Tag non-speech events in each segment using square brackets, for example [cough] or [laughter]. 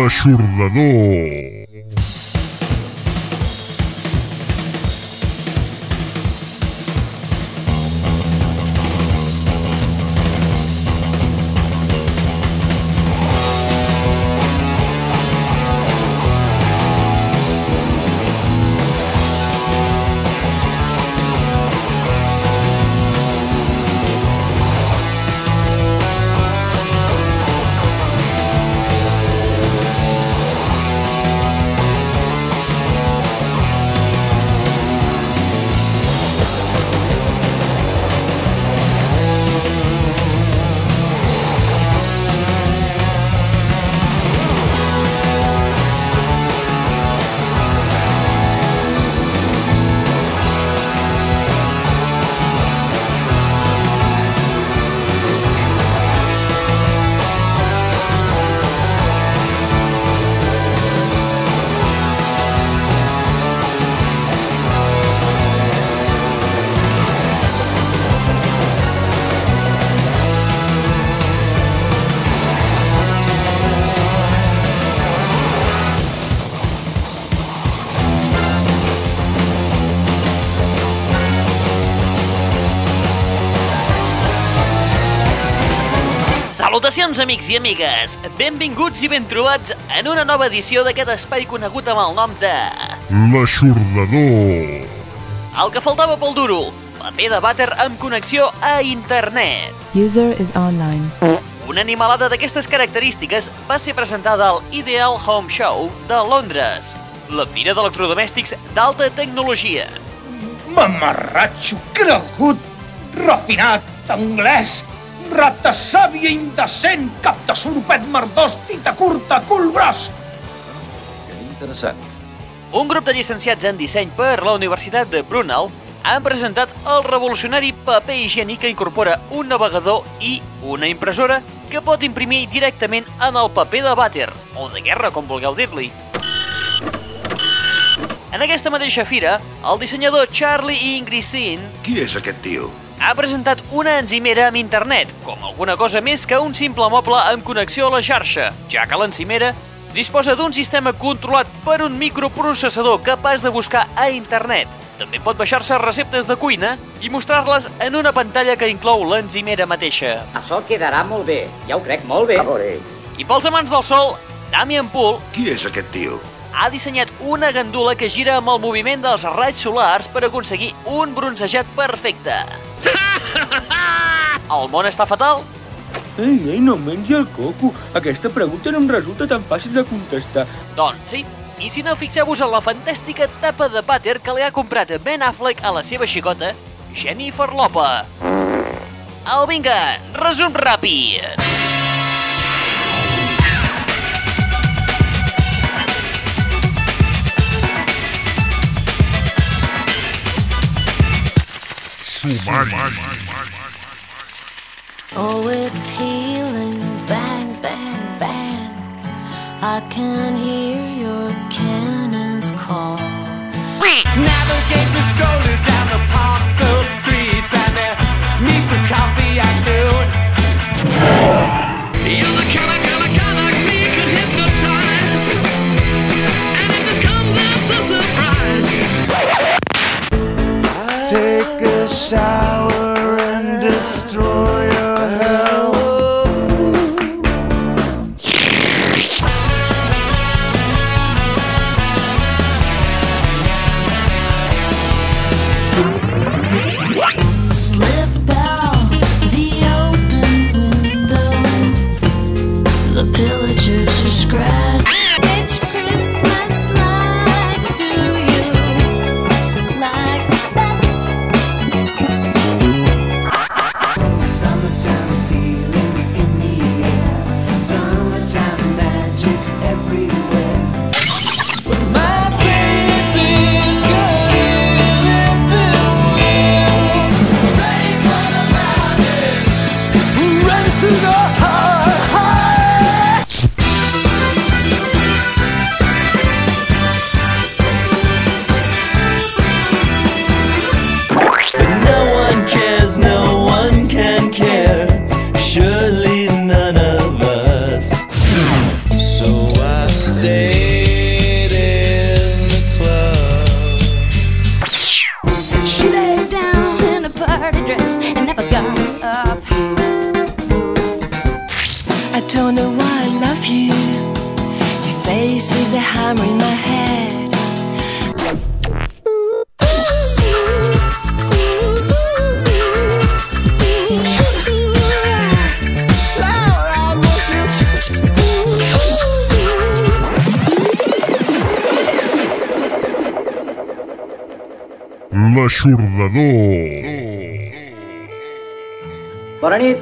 L'aixordador. Amics i amigues! Benvinguts i ben trobats en una nova edició d'aquest espai conegut amb el nom de... L'aixordador. El que faltava pel duro, paper de vàter amb connexió a internet. User is online. Una animalada d'aquestes característiques va ser presentada al Ideal Home Show de Londres, la fira d'electrodomèstics d'alta tecnologia. Mamarratxo, cregut, refinat, anglès, rata sàvia, indecent, cap de soropet merdós, tita curta, cul gros. Interessant. Un grup de llicenciats en disseny per la Universitat de Brunel han presentat el revolucionari paper higiènic que incorpora un navegador i una impressora que pot imprimir directament en el paper de vàter, o de guerra, com vulgueu dir-li. En aquesta mateixa fira, el dissenyador Charlie Ingrisin Qui és aquest tio? Ha presentat una enzimera amb internet, com alguna cosa més que un simple moble amb connexió a la xarxa, ja que l'enzimera disposa d'un sistema controlat per un microprocessador capaç de buscar a internet. També pot baixar-se receptes de cuina i mostrar-les en una pantalla que inclou l'enzimera mateixa. Això quedarà molt bé, ja ho crec molt bé. A veure, I pels amants del sol, Damian Poole Qui és aquest tio? ha dissenyat una gandula que gira amb el moviment dels raigs solars per aconseguir un bronzejat perfecte. [laughs] El món està fatal? Ei, ei, no mengi el coco. Aquesta pregunta no em resulta tan fàcil de contestar. Doncs sí. I si no, fixeu-vos en la fantàstica tapa de pàter que li ha comprat Ben Affleck a la seva xicota, Jennifer Lopa. Au, vinga, resum ràpid. Sumari. Oh, it's healing, bang, bang, bang. I can hear your cannons call. Navigate the strollers down the park slope streets and they meet for coffee at noon. You're the kind of, kind deixar.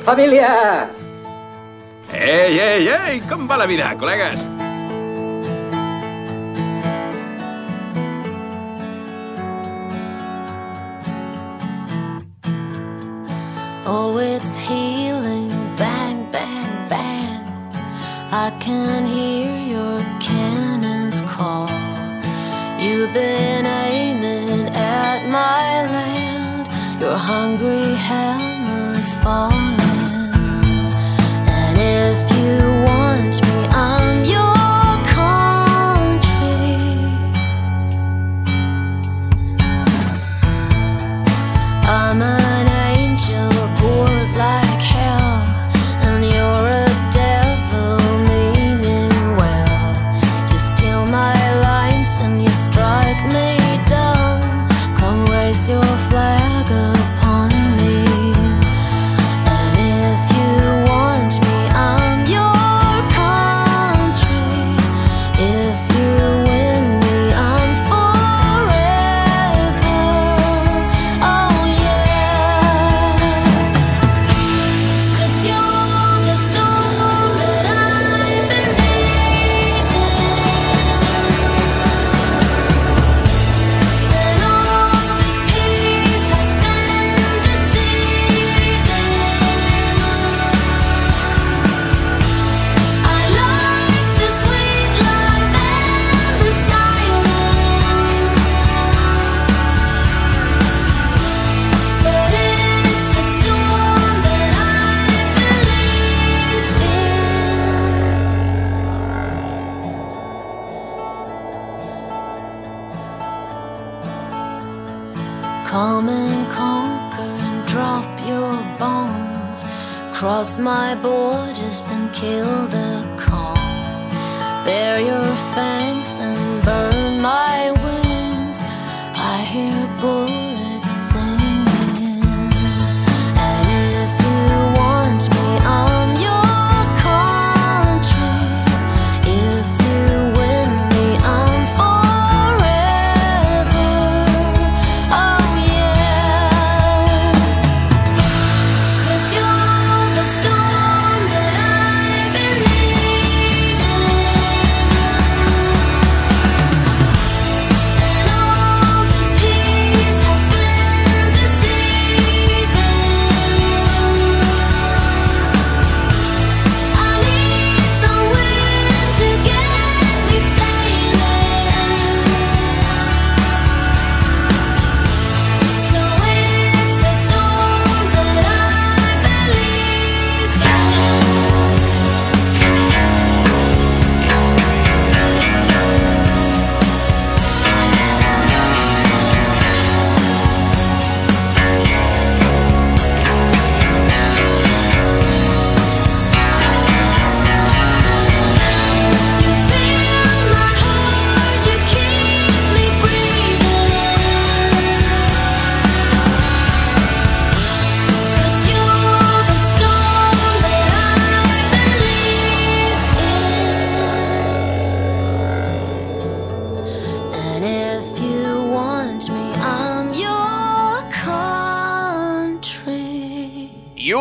Família! Ei, ei, ei, com va la vida, col·legues?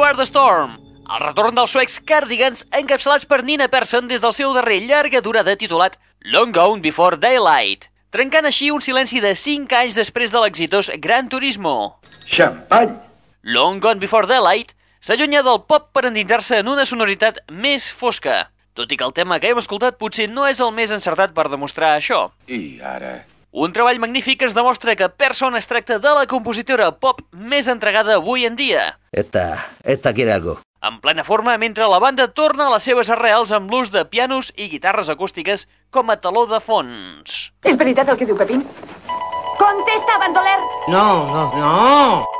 You Are The Storm, el retorn dels suecs Cardigans encapçalats per Nina Persson des del seu darrer llarga durada titulat Long Gone Before Daylight, trencant així un silenci de 5 anys després de l'exitós Gran Turismo. Xampany! Long Gone Before Daylight s'allunya del pop per endinsar-se en una sonoritat més fosca, tot i que el tema que hem escoltat potser no és el més encertat per demostrar això. I ara? Un treball magnífic que ens demostra que Persson es tracta de la compositora pop més entregada avui en dia, Esta, esta quiere algo. en plena forma mentre la banda torna a les seves arrels amb l'ús de pianos i guitarres acústiques com a taló de fons. És veritat el que diu Pepín? Contesta, bandoler! No, no! No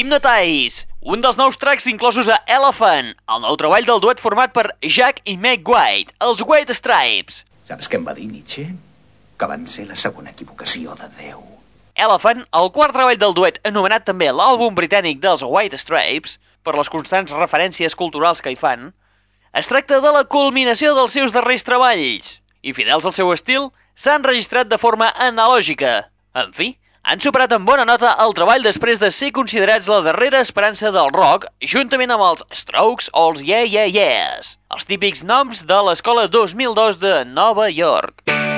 Hypnotize, un dels nous tracks inclosos a Elephant, el nou treball del duet format per Jack i Meg White, els White Stripes. Saps què em va dir Nietzsche? Que van ser la segona equivocació de Déu. Elephant, el quart treball del duet, anomenat també l'àlbum britànic dels White Stripes, per les constants referències culturals que hi fan, es tracta de la culminació dels seus darrers treballs, i fidels al seu estil, s'han registrat de forma analògica. En fi, han superat amb bona nota el treball després de ser considerats la darrera esperança del rock, juntament amb els Strokes o els Yeah Yeah Yeahs, els típics noms de l'escola 2002 de Nova York.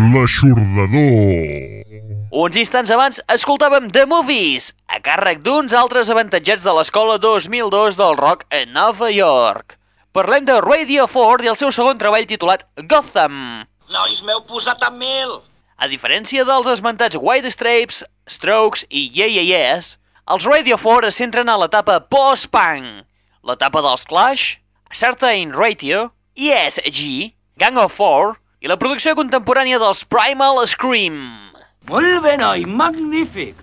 L'aixordador. Uns instants abans escoltàvem The Movies, a càrrec d'uns altres avantatjats de l'escola 2002 del rock a Nova York. Parlem de Radio 4 i el seu segon treball titulat Gotham. Nois, m'heu posat a mil! A diferència dels esmentats White Stripes, Strokes i Yeah Yeah Yeahs, els Radio 4 es centren a l'etapa post-punk, l'etapa dels Clash, Certain Radio, ESG, Gang of Four i la producció contemporània dels Primal Scream. Molt bé, noi, magnífic.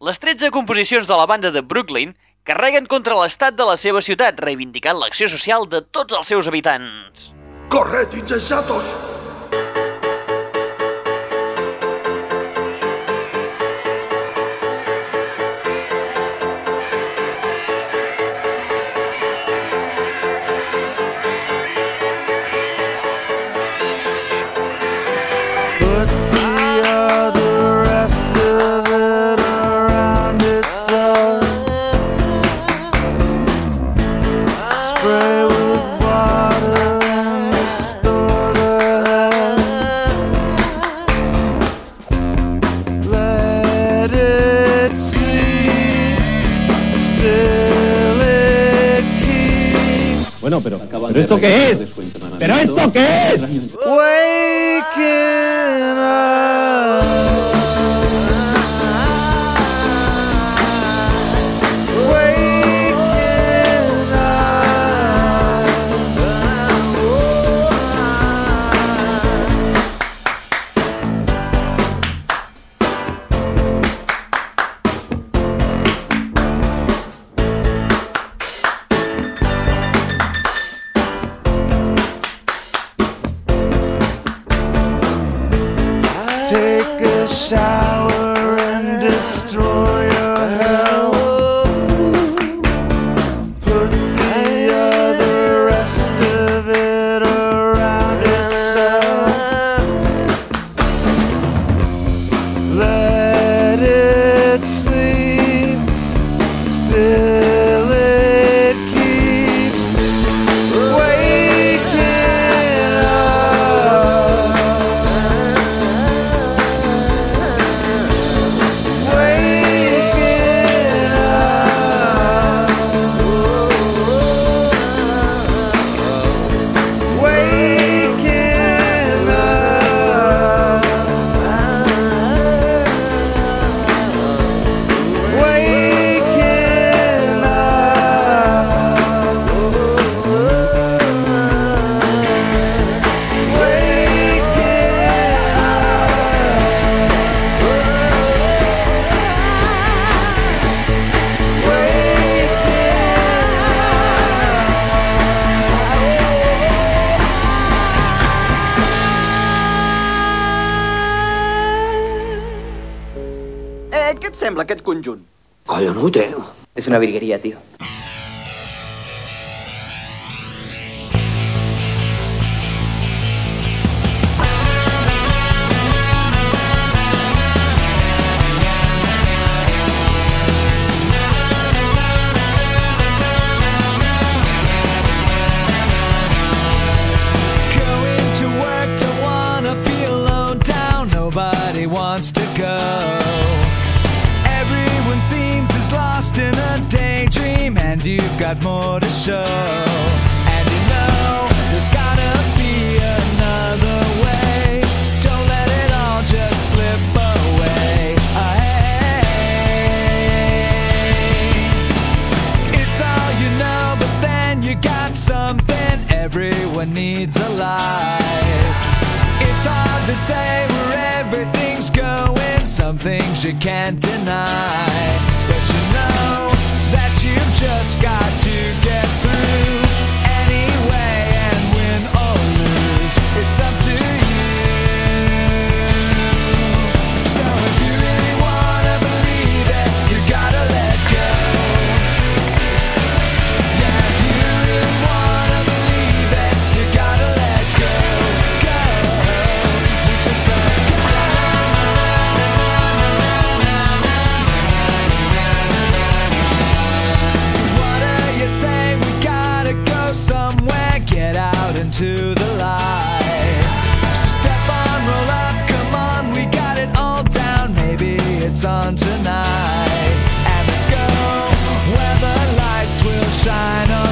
Les 13 composicions de la banda de Brooklyn carreguen contra l'estat de la seva ciutat, reivindicant l'acció social de tots els seus habitants. Corred, insensatos! Bueno, pero, ¿pero esto qué es? ¿Pero esto qué es? Alone down. Nobody wants to go. Then you got something everyone needs alive. It's hard to say where everything's going, some things you can't deny. But you know just got to get through It's on tonight. And let's go where the lights will shine on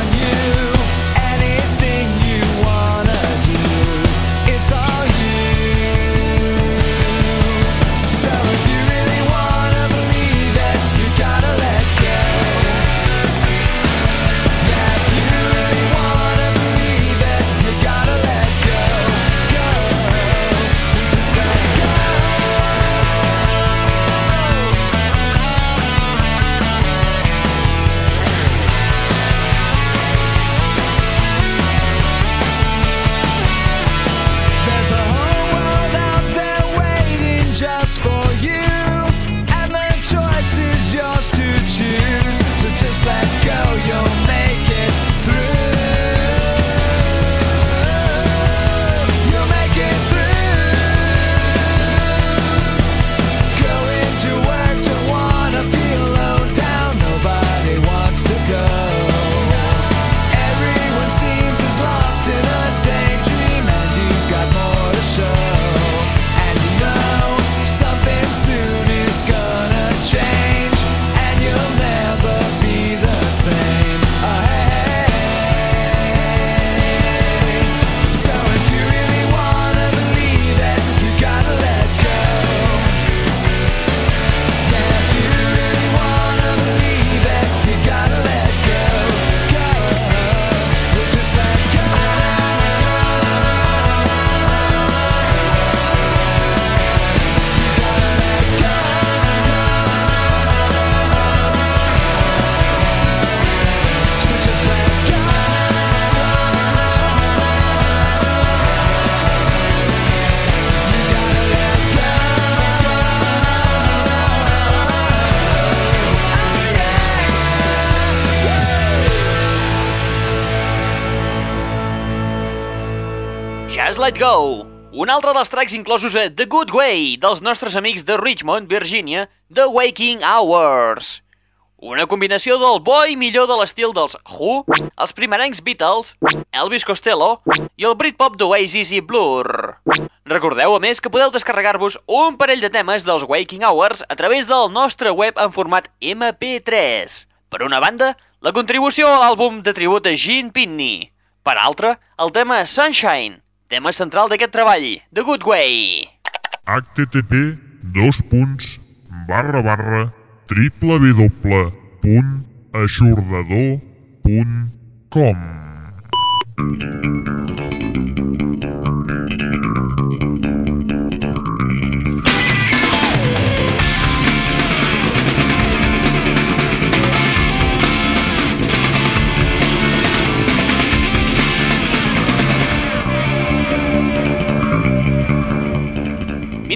Go, un altre dels tracks inclosos a The Good Way dels nostres amics de Richmond, Virginia, The Waking Hours. Una combinació del bo i millor de l'estil dels Who, els primerencs Beatles, Elvis Costello i el Britpop d'Oasis i Blur. Recordeu, a més, que podeu descarregar-vos un parell de temes dels Waking Hours a través del nostre web en format MP3. Per una banda, la contribució a l'àlbum de tribut a Gene Pitney. Per altra, el tema Sunshine, tema central d'aquest treball, The Good Way. http dos punts barra barra www.aixordador.com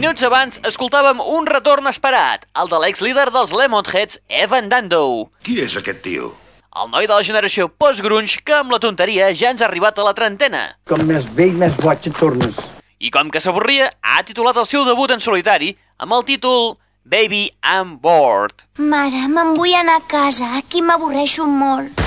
Minuts abans escoltàvem un retorn esperat, el de l'ex-líder dels Lemonheads, Evan Dando. Qui és aquest tio? El noi de la generació post-grunge que amb la tonteria ja ens ha arribat a la trentena. Com més vell, més boig et tornes. I com que s'avorria, ha titulat el seu debut en solitari amb el títol Baby I'm Bored. Mare, me'n vull anar a casa, aquí m'avorreixo molt.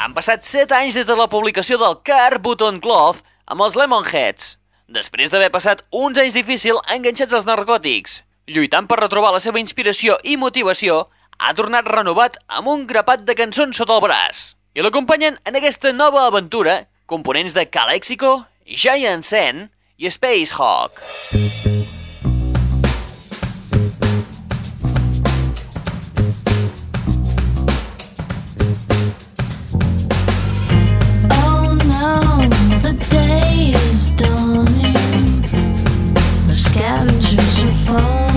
Han passat 7 anys des de la publicació del Car Button Cloth amb els Lemonheads després d'haver passat uns anys difícils enganxats als narcòtics. Lluitant per retrobar la seva inspiració i motivació, ha tornat renovat amb un grapat de cançons sota el braç. I l'acompanyen en aquesta nova aventura components de Calexico, Giant Sen i Space Hawk. Oh phone.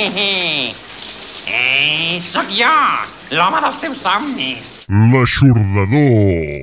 Eh, sóc jo, l'home dels teus somnis. L'aixordador.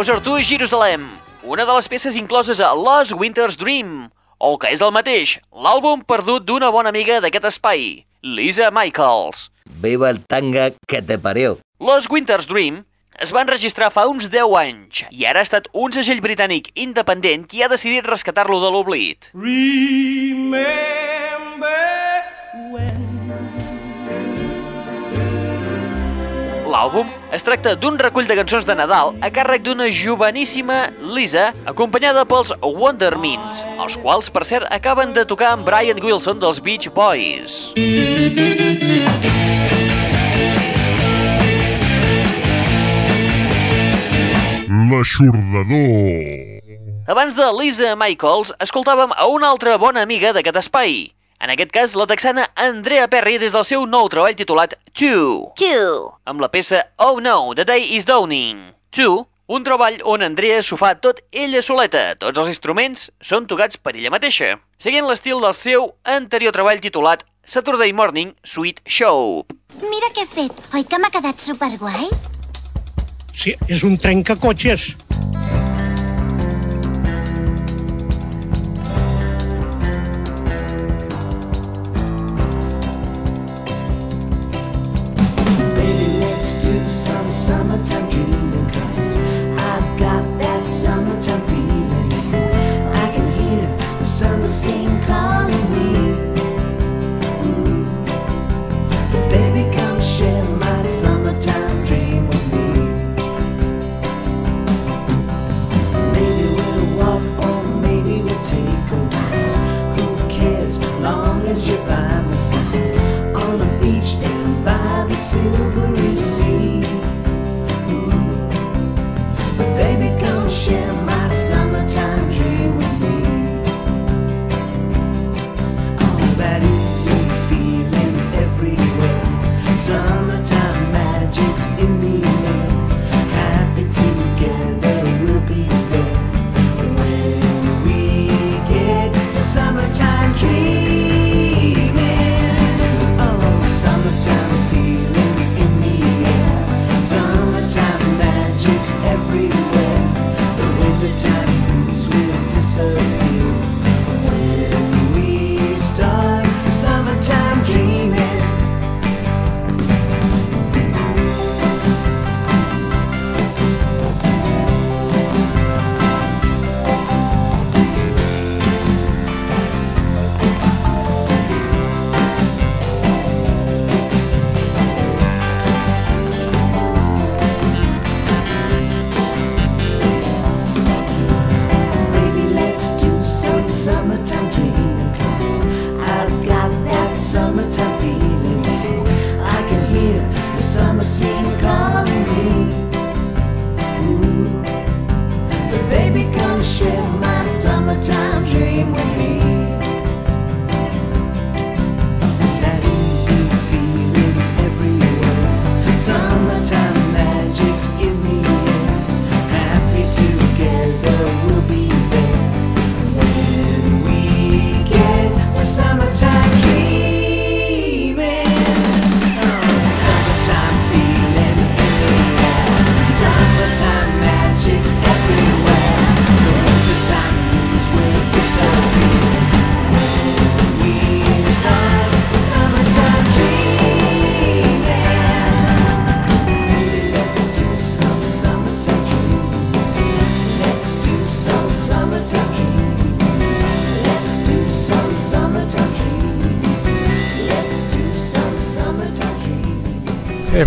Closer to Jerusalem, una de les peces incloses a Lost Winter's Dream, o el que és el mateix, l'àlbum perdut d'una bona amiga d'aquest espai, Lisa Michaels. Viva el tanga que te parió. Lost Winter's Dream es va enregistrar fa uns 10 anys i ara ha estat un segell britànic independent qui ha decidit rescatar-lo de l'oblit. L'àlbum es tracta d'un recull de cançons de Nadal a càrrec d'una joveníssima Lisa, acompanyada pels Wondermins, els quals, per cert, acaben de tocar amb Brian Wilson dels Beach Boys. L'aixordador. Abans de Lisa Michaels, escoltàvem a una altra bona amiga d'aquest espai. En aquest cas, la texana Andrea Perry des del seu nou treball titulat Two. Two. Amb la peça Oh No, The Day Is Dawning. Two, un treball on Andrea s'ho fa tot ella soleta. Tots els instruments són tocats per ella mateixa. Seguint l'estil del seu anterior treball titulat Saturday Morning Sweet Show. Mira què he fet. Oi que m'ha quedat superguai? Sí, és un trencacotxes.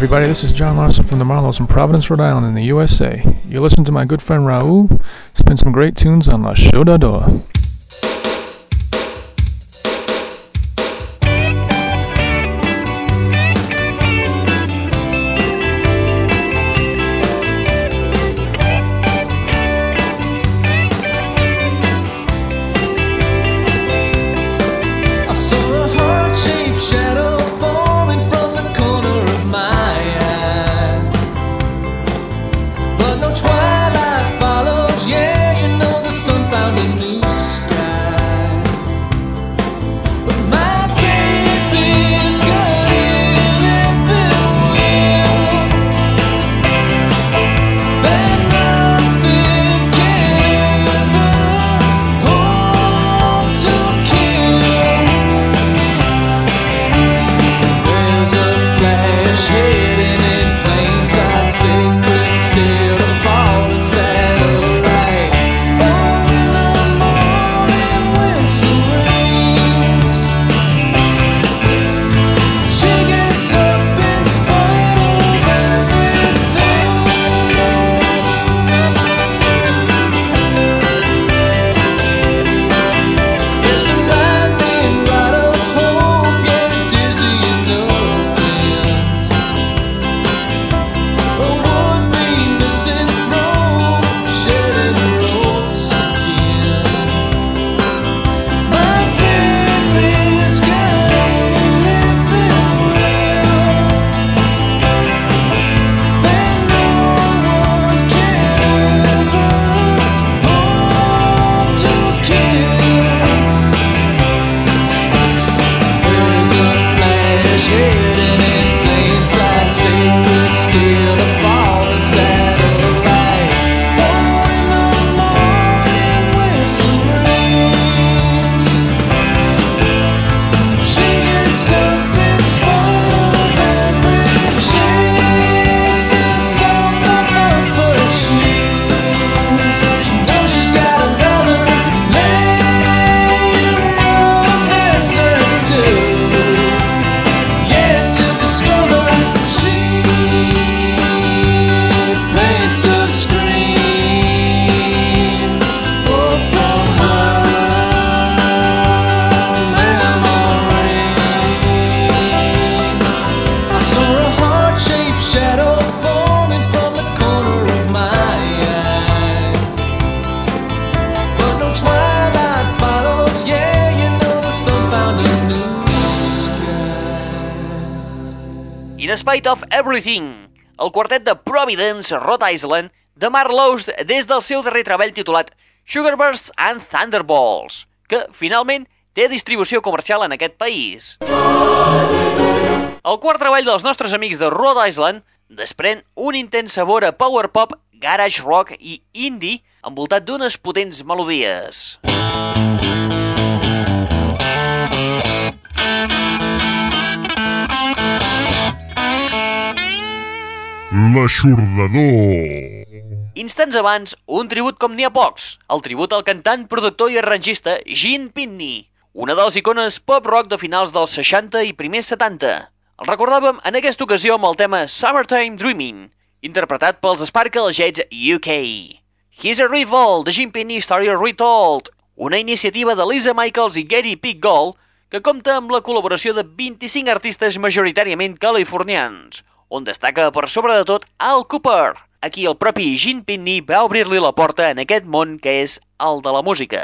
Everybody, this is John Larson from the Marlows in Providence, Rhode Island in the USA. You listen to my good friend Raul spin some great tunes on La. I Spite of Everything, el quartet de Providence, Rhode Island, de Mark Lowe's des del seu darrer treball titulat Sugarbursts and Thunderbolts, que finalment té distribució comercial en aquest país. El quart treball dels nostres amics de Rhode Island desprèn un intens sabor a power pop, garage rock i indie envoltat d'unes potents melodies. L'aixordador. Instants abans, un tribut com n'hi ha pocs, el tribut al cantant, productor i arrangista Gene Pitney, una de les icones pop-rock de finals dels 60 i primers 70. El recordàvem en aquesta ocasió amb el tema Summertime Dreaming, interpretat pels Sparkle Jets UK. Here's a Revolt, de Gene Pitney Story Retold, una iniciativa de Lisa Michaels i Gary P. Gold que compta amb la col·laboració de 25 artistes majoritàriament californians, on destaca per sobre de tot Al Cooper, a qui el propi Gene Pitney va obrir-li la porta en aquest món que és el de la música.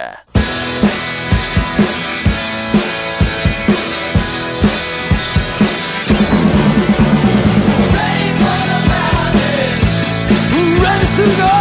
To go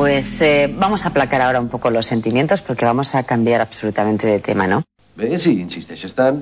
pues eh, vamos a aplacar ahora un poco los sentimientos porque vamos a cambiar absolutamente de tema, ¿no? Bé, si insisteixes tant.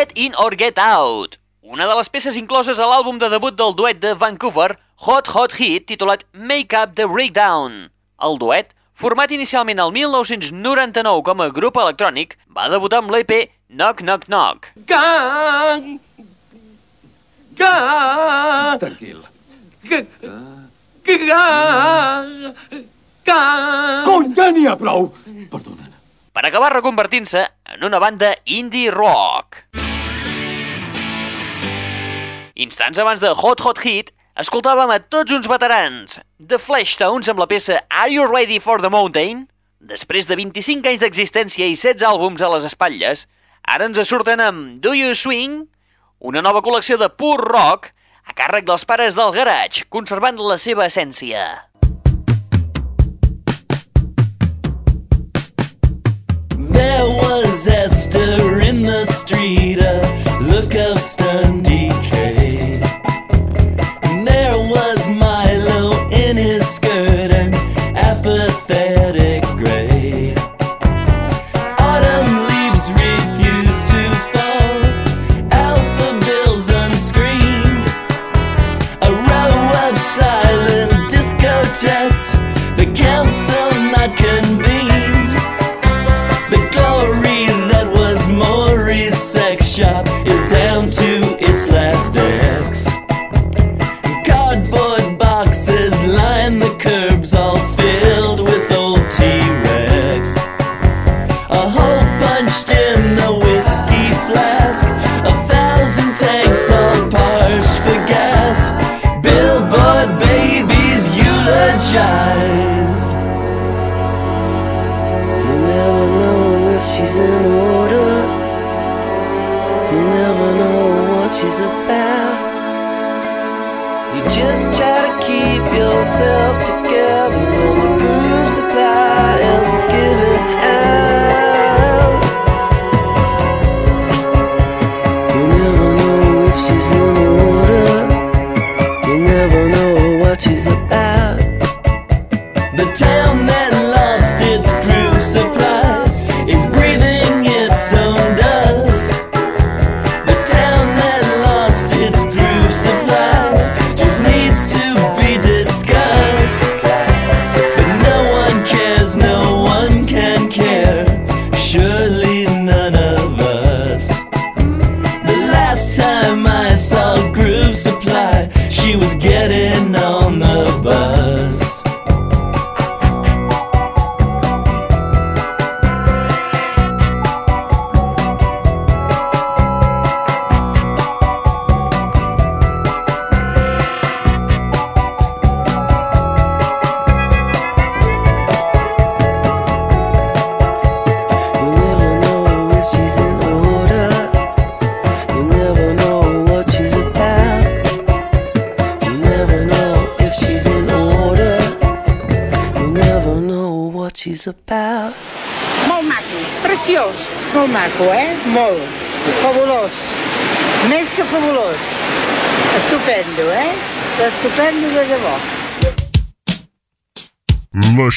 Get In or Get Out, una de les peces incloses a l'àlbum de debut del duet de Vancouver, Hot Hot Hit, titulat Make Up the Breakdown. El duet, format inicialment el 1999 com a grup electrònic, va debutar amb l'EP Knock Knock Knock. Gang! Gang! Tranquil. Gang! Gang! Cony, ja n'hi ha prou! per acabar reconvertint-se en una banda indie rock. Instants abans de Hot Hot Hit, escoltàvem a tots uns veterans, The Fleshtones amb la peça Are You Ready for the Mountain? Després de 25 anys d'existència i 16 àlbums a les espatlles, ara ens surten amb Do You Swing? Una nova col·lecció de pur rock a càrrec dels pares del garage, conservant la seva essència. There was Esther in the street, a look of stern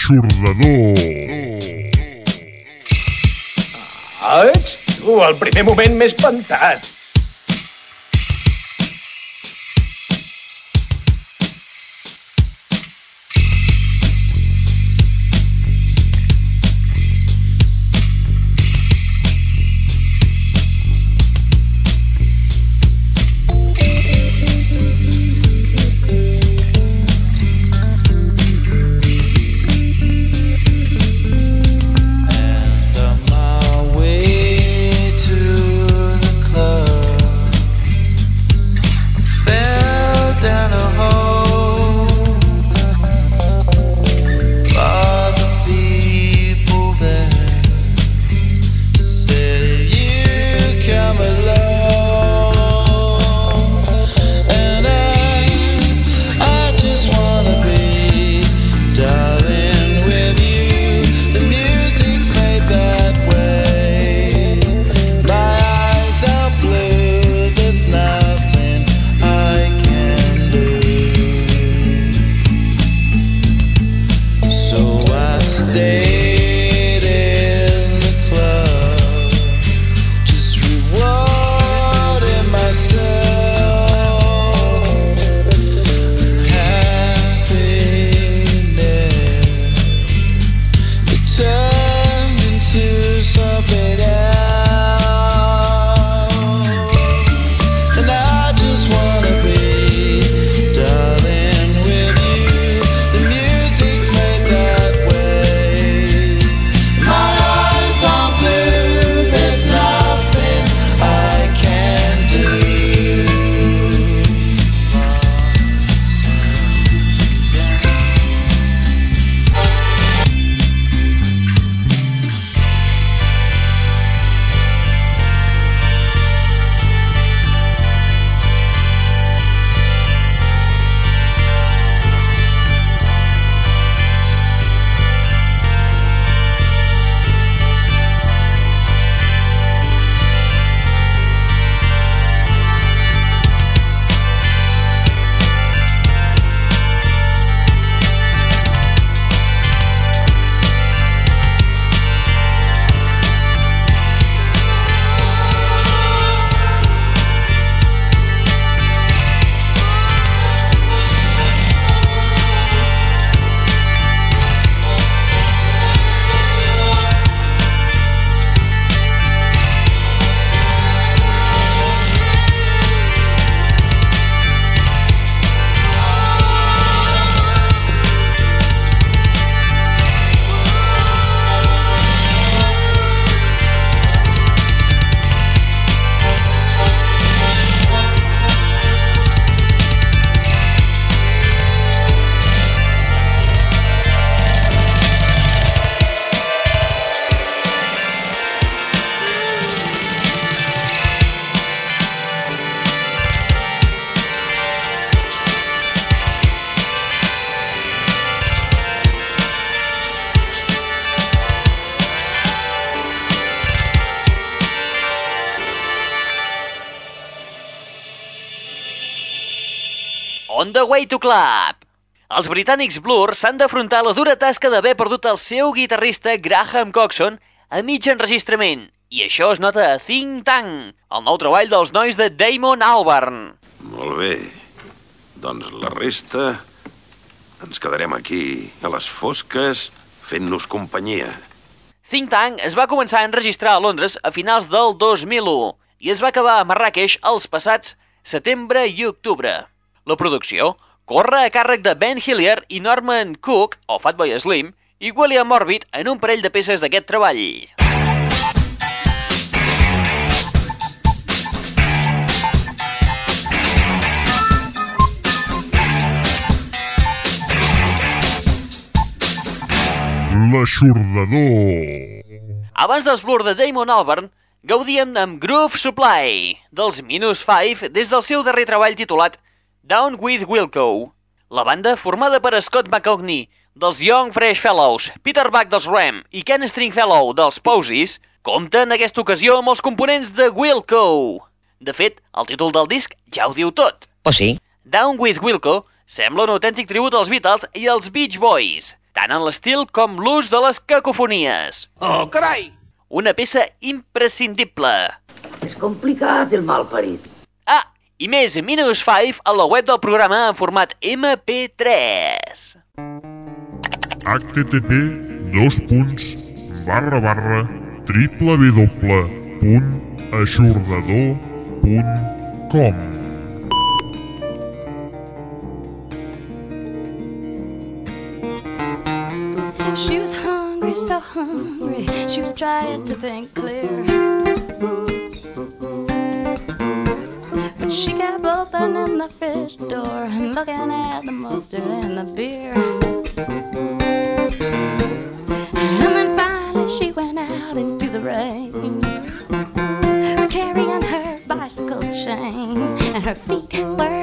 L'aixordador. Ah, ets tu, el primer moment m'he espantat. The Way to Club. Els britànics Blur s'han d'afrontar la dura tasca d'haver perdut el seu guitarrista Graham Coxon a mig enregistrament, i això es nota a Think Tank, el nou treball dels nois de Damon Albarn. Molt bé. Doncs la resta... Ens quedarem aquí, a les fosques, fent-nos companyia. Think Tank es va començar a enregistrar a Londres a finals del 2001 i es va acabar a Marràqueix els passats setembre i octubre. La producció corre a càrrec de Ben Hillier i Norman Cook, o Fatboy Slim, i William Orbit en un parell de peces d'aquest treball. L'aixordador. Abans dels Blur de Damon Albarn, gaudien amb Groove Supply, dels Minus 5, des del seu darrer treball titulat Down with Wilco. La banda, formada per Scott McCogney, dels Young Fresh Fellows, Peter Buck dels Ram i Ken Stringfellow dels Posies, compta en aquesta ocasió amb els components de Wilco. De fet, el títol del disc ja ho diu tot. Oh, sí? Down with Wilco sembla un autèntic tribut als Beatles i als Beach Boys, tant en l'estil com l'ús de les cacofonies. Oh, carai! Una peça imprescindible. És complicat, el mal parit. Ah, i més Minus 5 a la web del programa en format MP3. http dos punts barra barra triple w punt aixordador punt com She was hungry, so hungry. She was trying to think clear. She kept opening the fridge door and looking at the mustard and the beer. And then finally she went out into the rain, carrying her bicycle chain, and her feet worked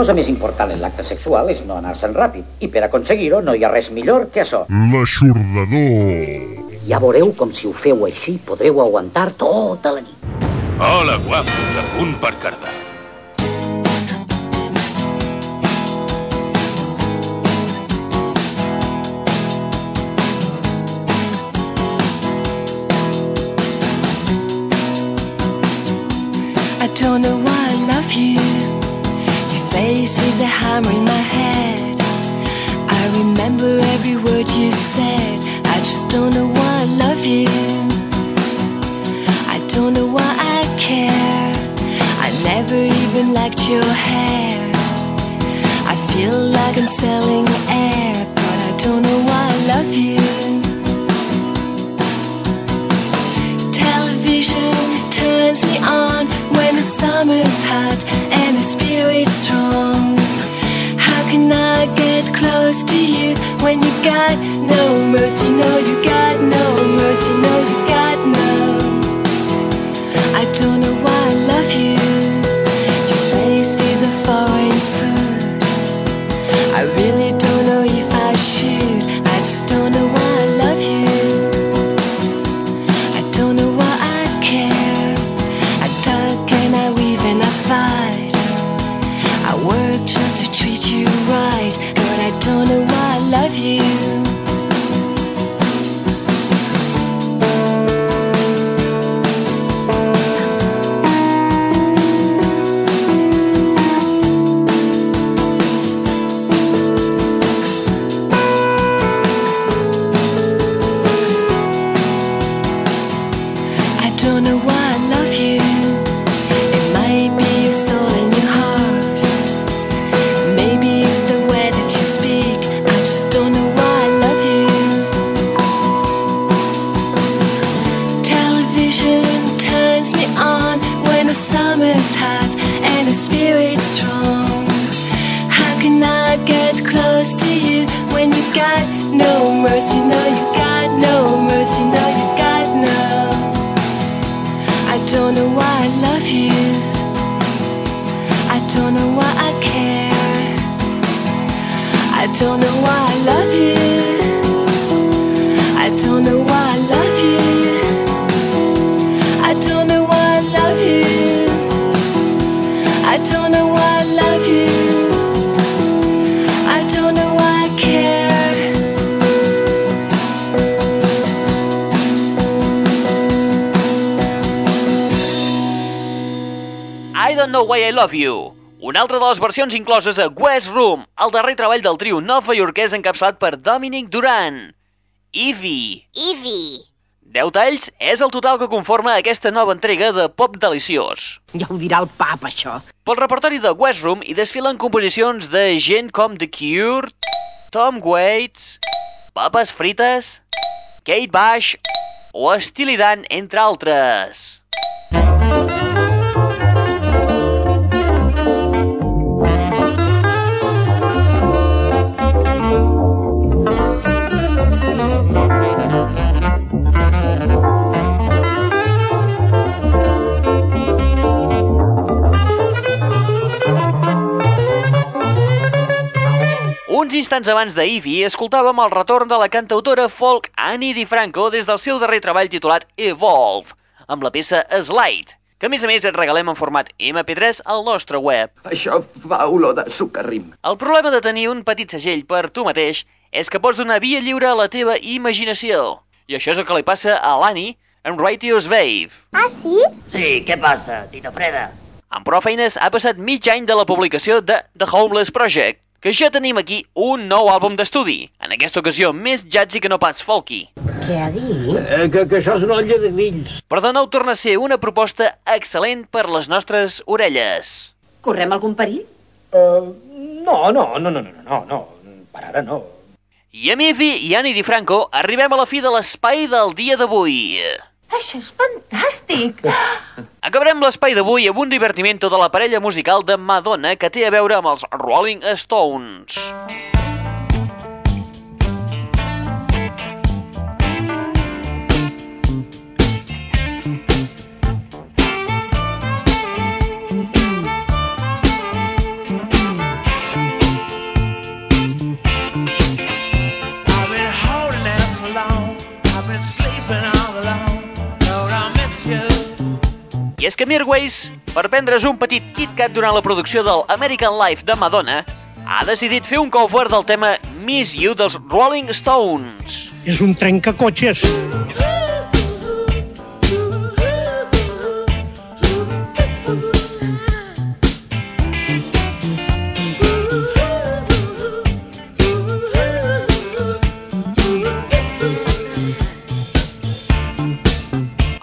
cosa més important en l'acte sexual és no anar-se'n ràpid. I per aconseguir-ho no hi ha res millor que això. L'aixordador. Ja veureu com si ho feu així podreu aguantar tota la nit. Hola, guapos, a punt per cardar. I really Love You, una altra de les versions incloses a West Room, el darrer treball del trio novaiorquès encapçalat per Dominic Duran. Evie. Ivy. 10 talls és el total que conforma aquesta nova entrega de pop deliciós. Ja ho dirà el pap, això. Pel repertori de West Room hi desfilen composicions de gent com The Cure, Tom Waits, Papes Frites, Kate Bush o Steely Dan, entre altres. Instants abans de Ivy, escoltàvem el retorn de la cantautora folk Annie DiFranco des del seu darrer treball titulat Evolve, amb la peça Slide, que a més a més et regalem en format MP3 al nostre web. Això fa olor de sucarrim. El problema de tenir un petit segell per tu mateix és que pots donar via lliure a la teva imaginació. I això és el que li passa a l'Annie en Righteous Babe. Ah, sí? Sí, què passa, Tita Freda? Amb prou feines ha passat mig any de la publicació de The Homeless Project, que ja tenim aquí un nou àlbum d'estudi, en aquesta ocasió més jazzy que no pas folky. Què ha dit? Eh, que, que això és una olla de grills. Però de nou torna a ser una proposta excel·lent per les nostres orelles. Correm algun perill? Uh, no, no, no, no, no, no, no, per ara no. I amb Evi i Annie DiFranco arribem a la fi de l'espai del dia d'avui. Això és fantàstic! [laughs] Acabarem l'espai d'avui amb un divertimento de la parella musical de Madonna que té a veure amb els Rolling Stones. És que Mirwais, per prendre's un petit KitKat durant la producció del American Life de Madonna, ha decidit fer un cover del tema Miss You dels Rolling Stones. És un trencacotxes.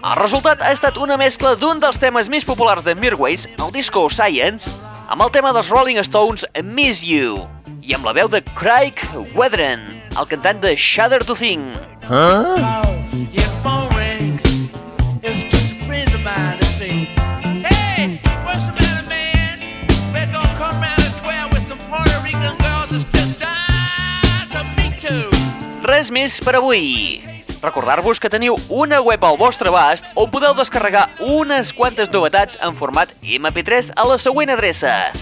El resultat ha estat una mescla d'un dels temes més populars de Mirwais, el disco Science, amb el tema dels Rolling Stones Miss You, i amb la veu de Craig Wedren, el cantant de Shudder to Think. Your phone rings. It's just a friend of mine to say, Hey, what's the matter, man? We're gonna come round at 12 with some Puerto Rican girls. It's just time to meet you. Res més per avui. Recordar-vos que teniu una web al vostre abast on podeu descarregar unes quantes novetats en format MP3 a la següent adreça.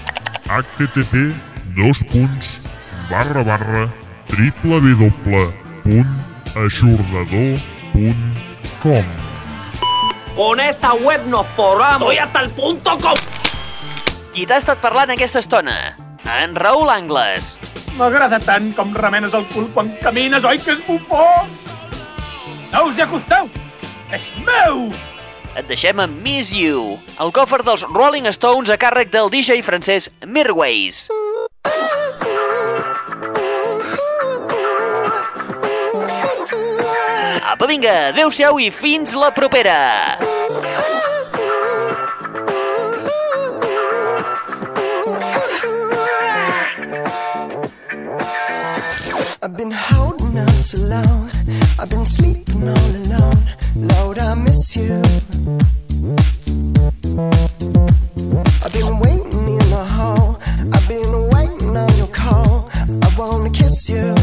http dos punts barra barra www.aixordador.com Con esta web nos forramos. Estoy hasta el punto com. Qui t'ha estat parlant aquesta estona? En Raül Angles. M'agrada tant com remenes el cul quan camines, oi que és bufó? No us hi acosteu! És meu! Et deixem amb Miss You, el cofre dels Rolling Stones a càrrec del DJ francès Mirwais. Apa, vinga, adeu-siau i fins la propera! I've been holding out so long. I've been sleeping all alone. Lord, I miss you. I've been waiting in the hall. I've been waiting on your call. I wanna kiss you.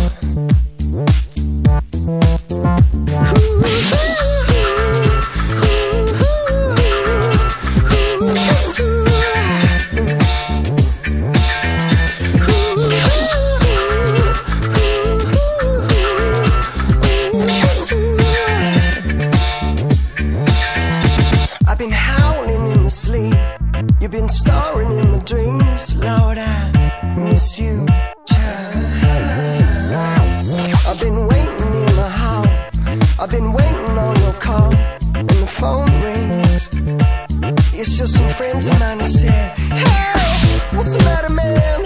Been waiting on your call. And the phone rings. It's just some friends of mine that said, Hey, what's the matter, man?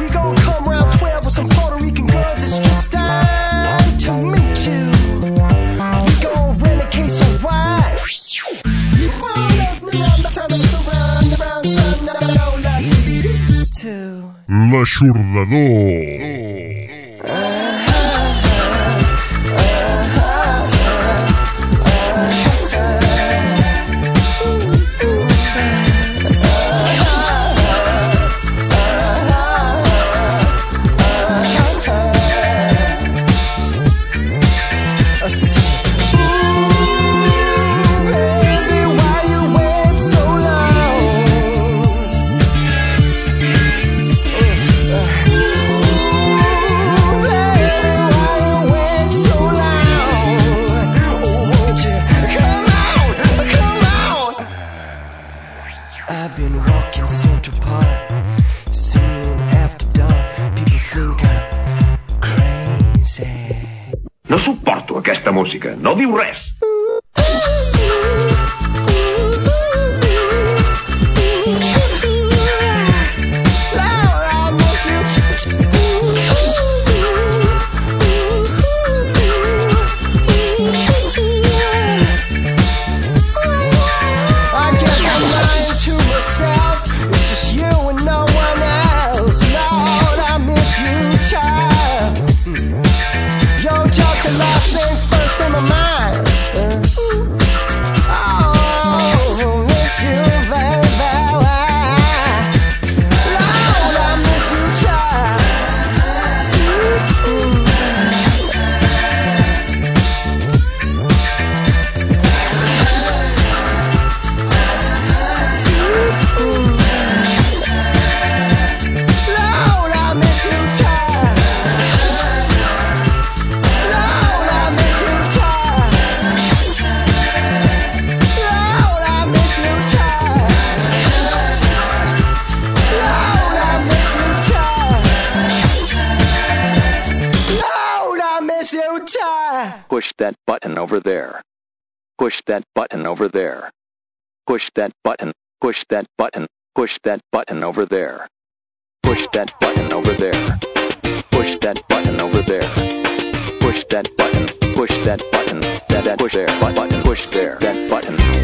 We gon' come round 12 with some Puerto Rican girls. It's just time to meet you. We gon' rent a case of wine. You won't love me, I'm not turning around, around, son. No, no, no, like these two. La L'aixordador. Música. No diu over there. Push that button over there. Push that button over there. Push that button. Push that button. That that push there button. Push there that button.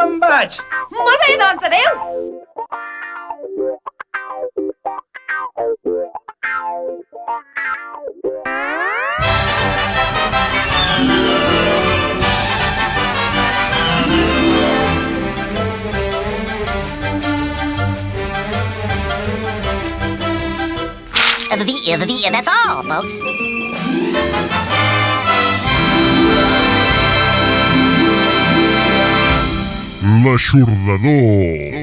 me'n vaig. Molt bé, doncs, adeu. The, the, the, that's all, folks. l'aixordador.